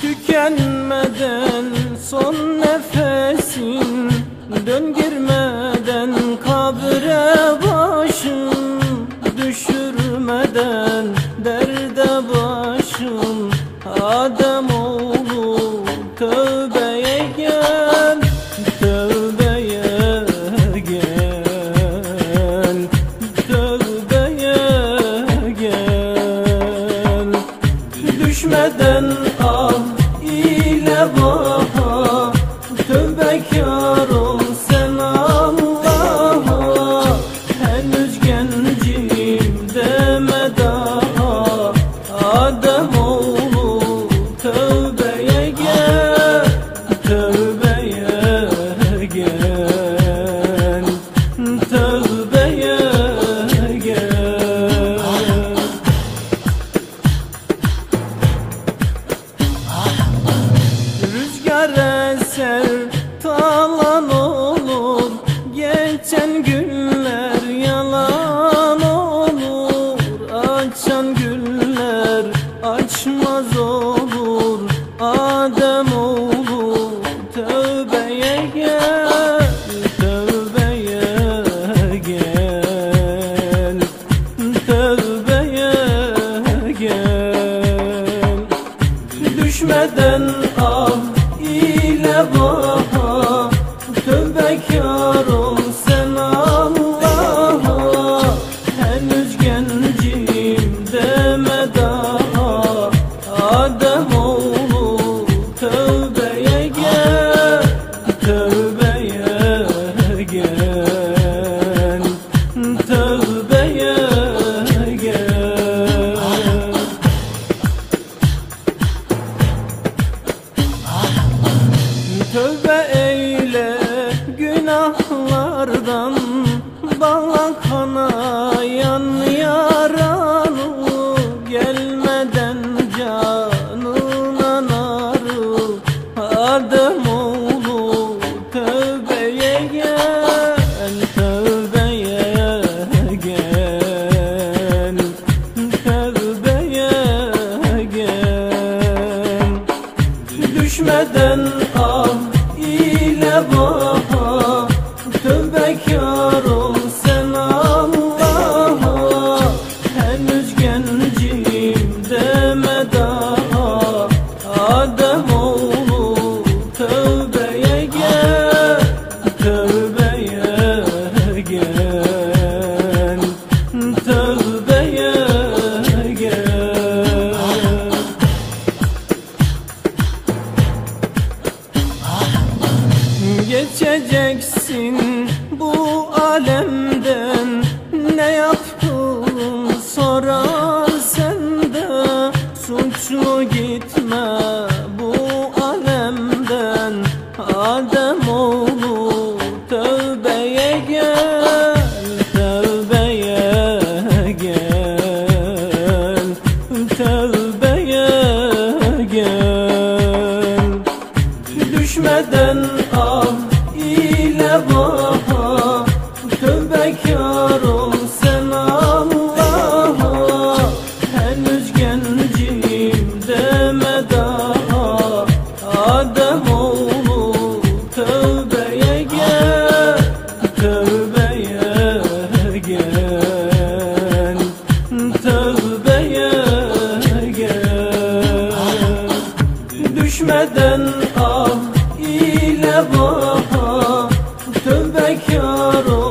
Tükenmeden son nefes gel ah ile bahar Tövbekar açmaz olur Adem oğlu tövbeye gel tövbeye gel. Tövbeye gel. Düşmeden ah ile var yardan Balakana yan yaralı Gelmeden canına narı Adem oğlu tövbeye gel Tövbeye gel Tövbeye gel. Düşmeden ah gideceksin bu alemden. Ne yaptın sorar sende. Suçlu gitme bu Neden ah ile baha Tövbekar ol